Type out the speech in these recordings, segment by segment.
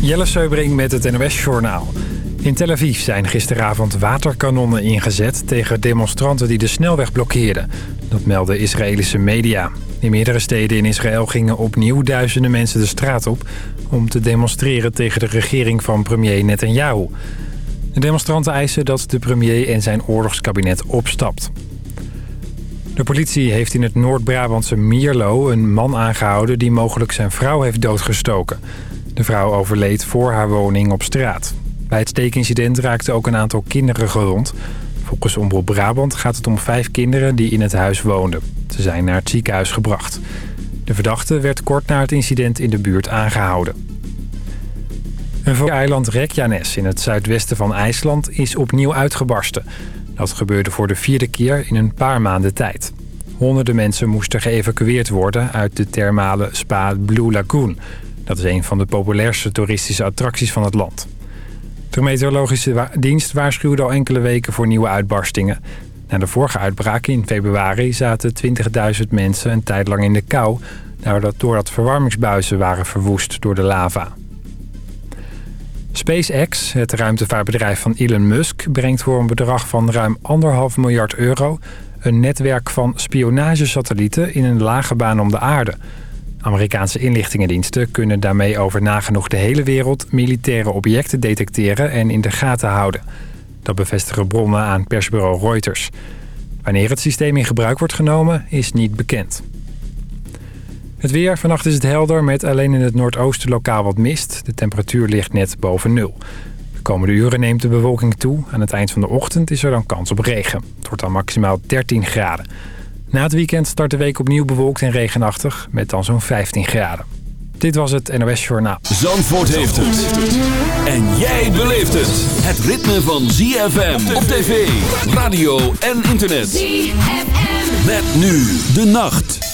Jelle Seubring met het NOS Journaal. In Tel Aviv zijn gisteravond waterkanonnen ingezet... tegen demonstranten die de snelweg blokkeerden. Dat melden Israëlische media. In meerdere steden in Israël gingen opnieuw duizenden mensen de straat op... om te demonstreren tegen de regering van premier Netanyahu. De demonstranten eisen dat de premier en zijn oorlogskabinet opstapt. De politie heeft in het Noord-Brabantse Mierlo een man aangehouden... die mogelijk zijn vrouw heeft doodgestoken. De vrouw overleed voor haar woning op straat. Bij het steekincident raakten ook een aantal kinderen gewond. Volgens Omroep Brabant gaat het om vijf kinderen die in het huis woonden. Ze zijn naar het ziekenhuis gebracht. De verdachte werd kort na het incident in de buurt aangehouden. Een eiland Reykjanes in het zuidwesten van IJsland is opnieuw uitgebarsten. Dat gebeurde voor de vierde keer in een paar maanden tijd. Honderden mensen moesten geëvacueerd worden uit de thermale spa Blue Lagoon. Dat is een van de populairste toeristische attracties van het land. De meteorologische dienst waarschuwde al enkele weken voor nieuwe uitbarstingen. Na de vorige uitbraak in februari zaten 20.000 mensen een tijd lang in de kou... doordat verwarmingsbuizen waren verwoest door de lava. SpaceX, het ruimtevaartbedrijf van Elon Musk... brengt voor een bedrag van ruim 1,5 miljard euro... een netwerk van spionagesatellieten in een lage baan om de aarde. Amerikaanse inlichtingendiensten kunnen daarmee over nagenoeg de hele wereld... militaire objecten detecteren en in de gaten houden. Dat bevestigen bronnen aan persbureau Reuters. Wanneer het systeem in gebruik wordt genomen, is niet bekend. Het weer. Vannacht is het helder met alleen in het noordoosten lokaal wat mist. De temperatuur ligt net boven nul. De komende uren neemt de bewolking toe. Aan het eind van de ochtend is er dan kans op regen. Het wordt dan maximaal 13 graden. Na het weekend start de week opnieuw bewolkt en regenachtig met dan zo'n 15 graden. Dit was het NOS Journaal. Zandvoort heeft het. En jij beleeft het. Het ritme van ZFM op tv, radio en internet. ZFM. Met nu de nacht.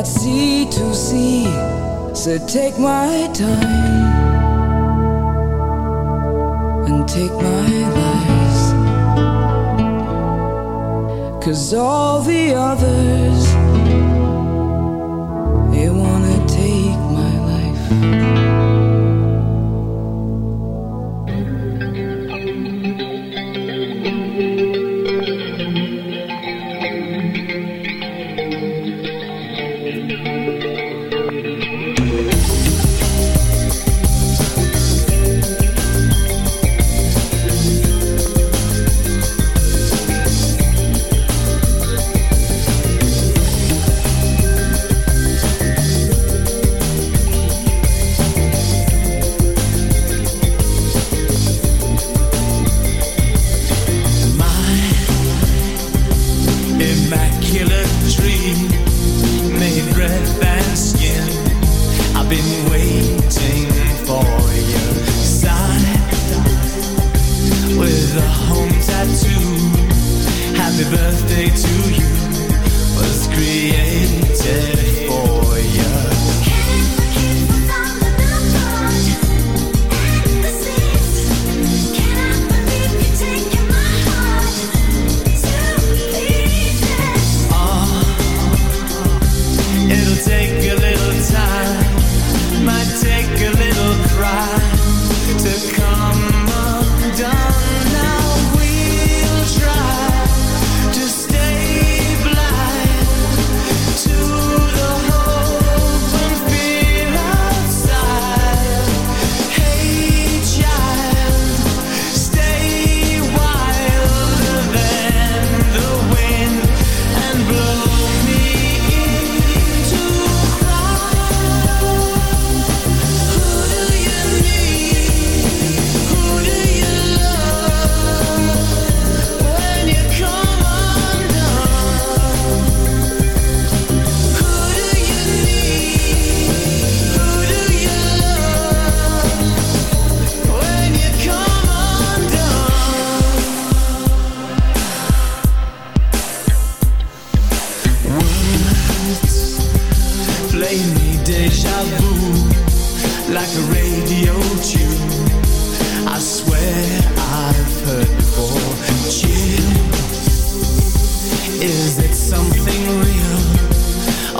could not see to see. So take my time and take my lies. Cause all the others, they wanna take my life.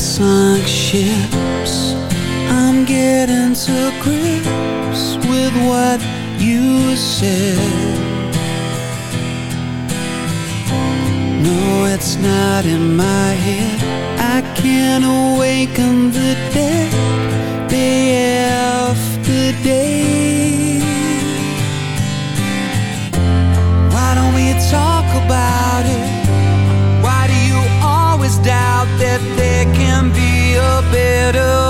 sunk ships. I'm getting to grips with what you said. No, it's not in my head. I can't awaken the dead. Day after day. better.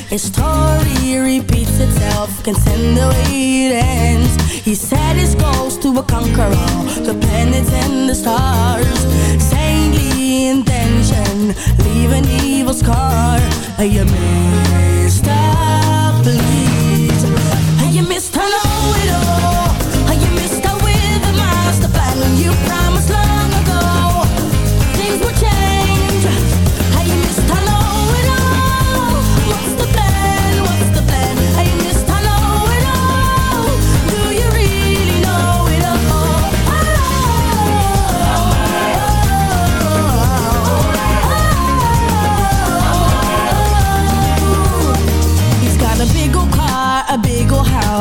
can send the way it ends He set his goals to conquer all The planets and the stars. Saintly intention Leave an evil scar. You messed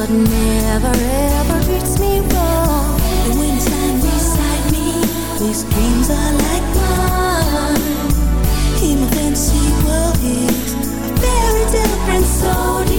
but never ever treats me wrong. And when it's lying beside me, these dreams are like mine. In a fantasy world is a very different soul.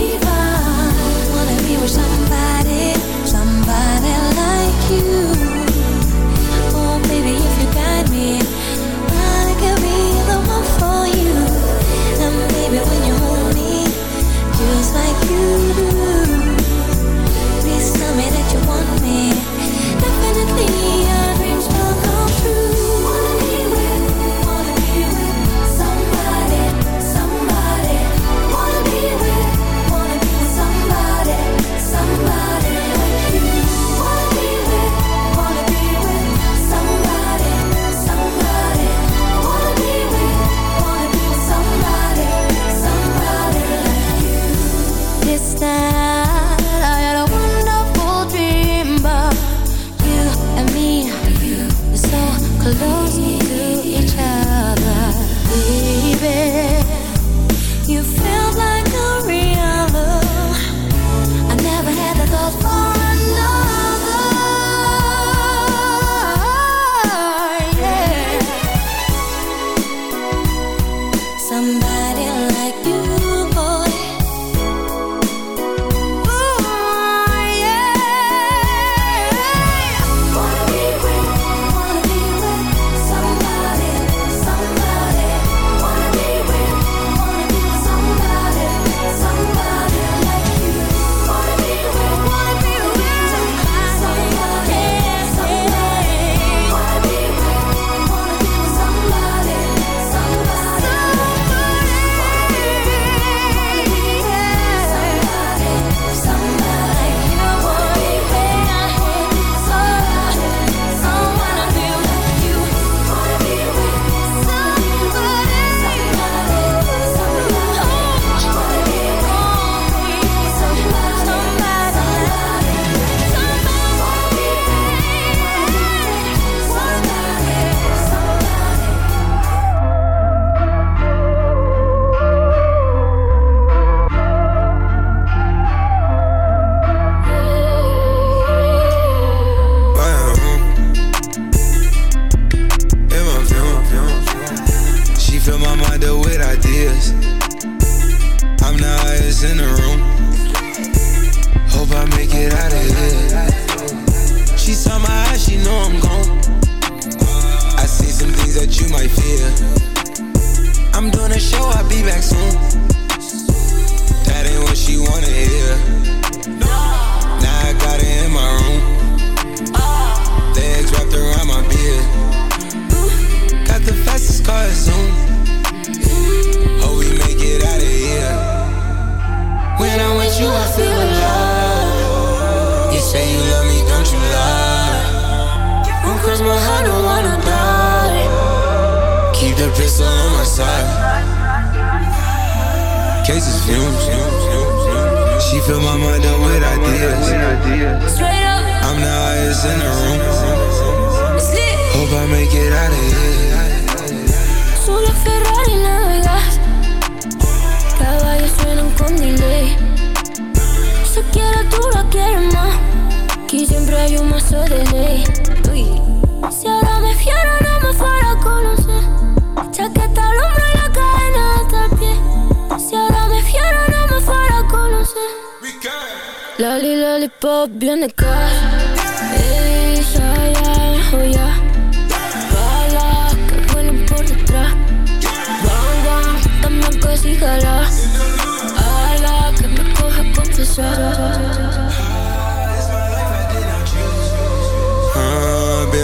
Been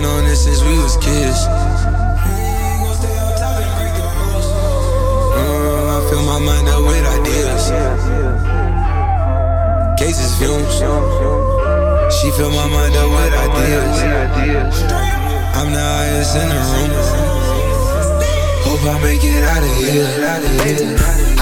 on this since we was kids. I fill my mind up with ideas. Cases fumes. She fill my mind up with ideas. I'm the highest in the room. Hope I make it. Out of here.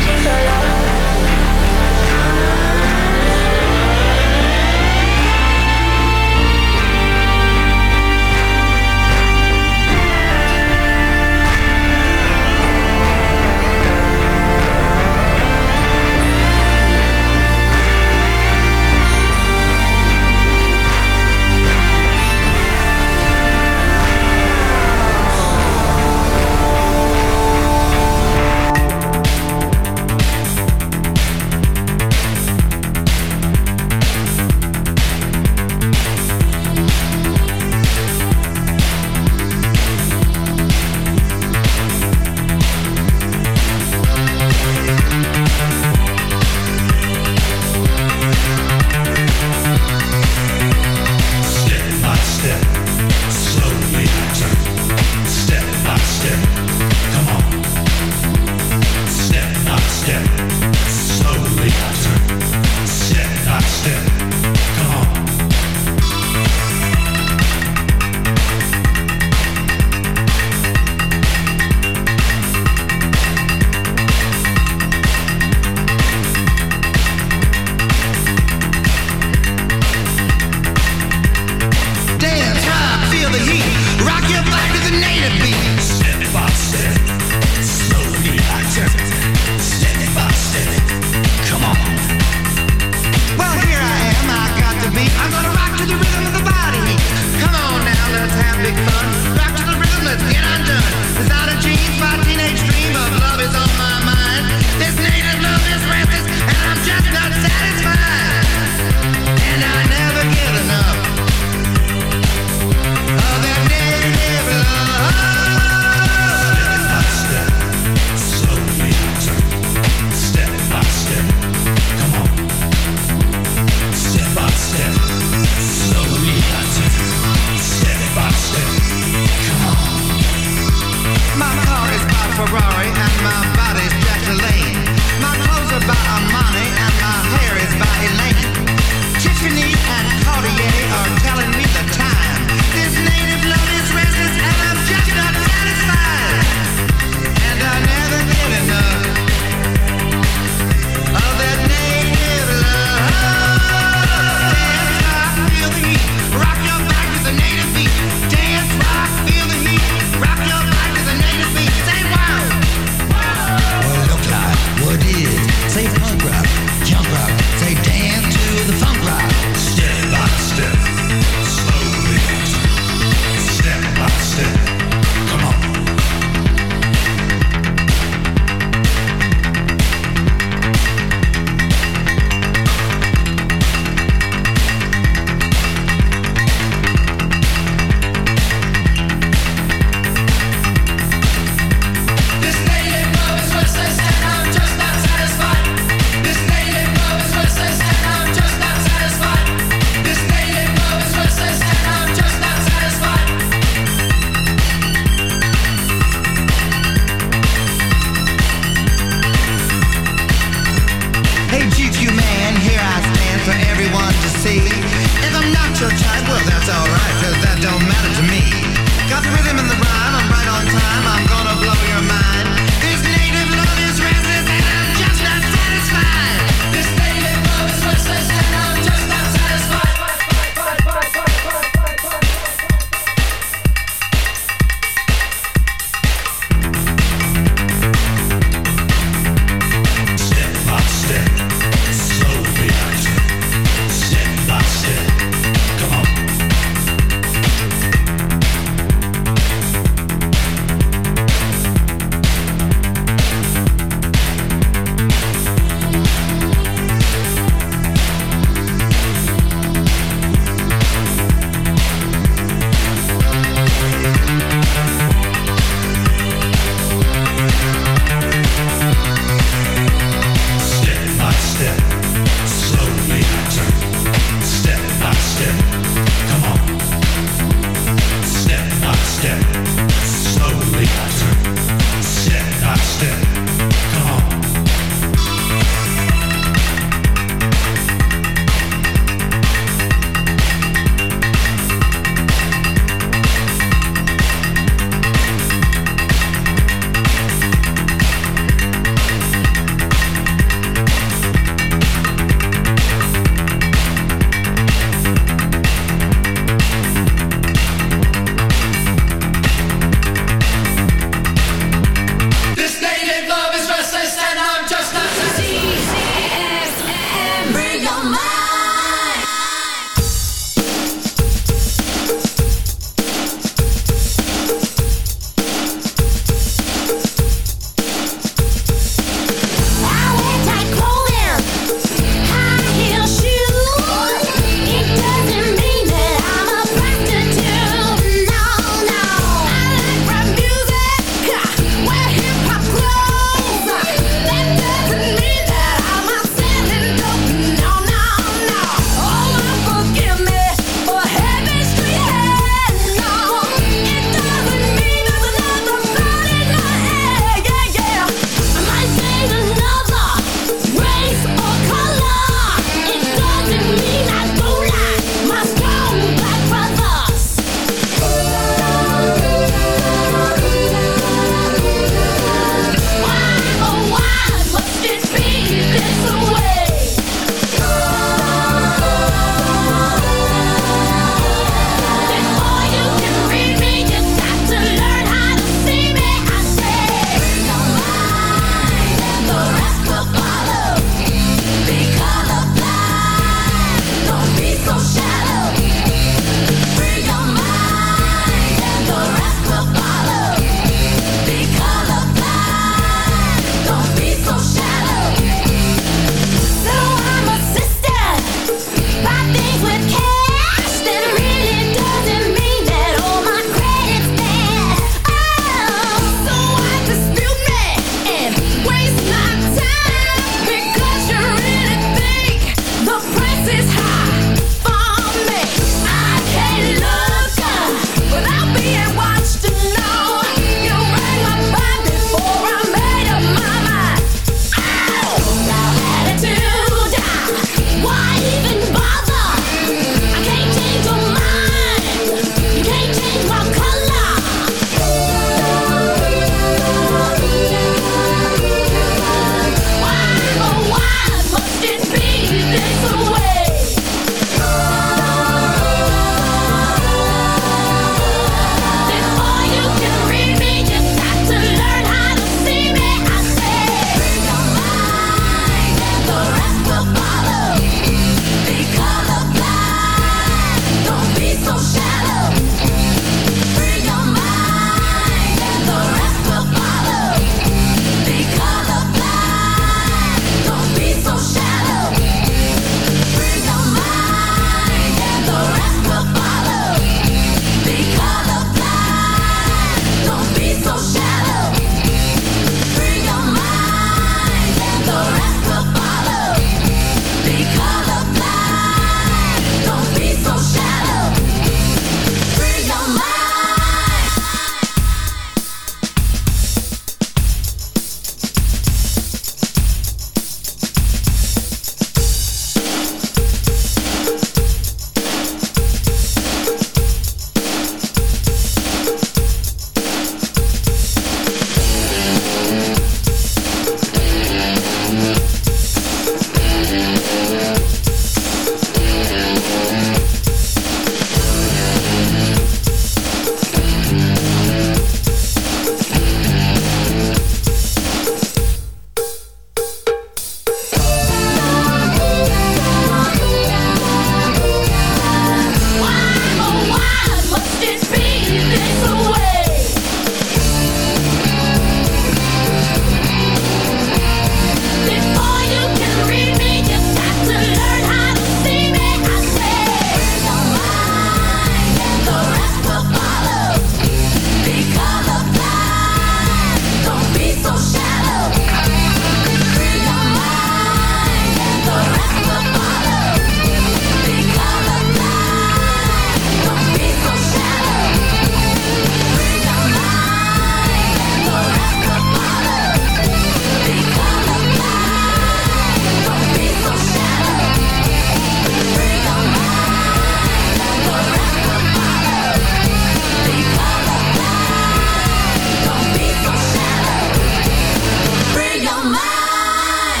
searching for love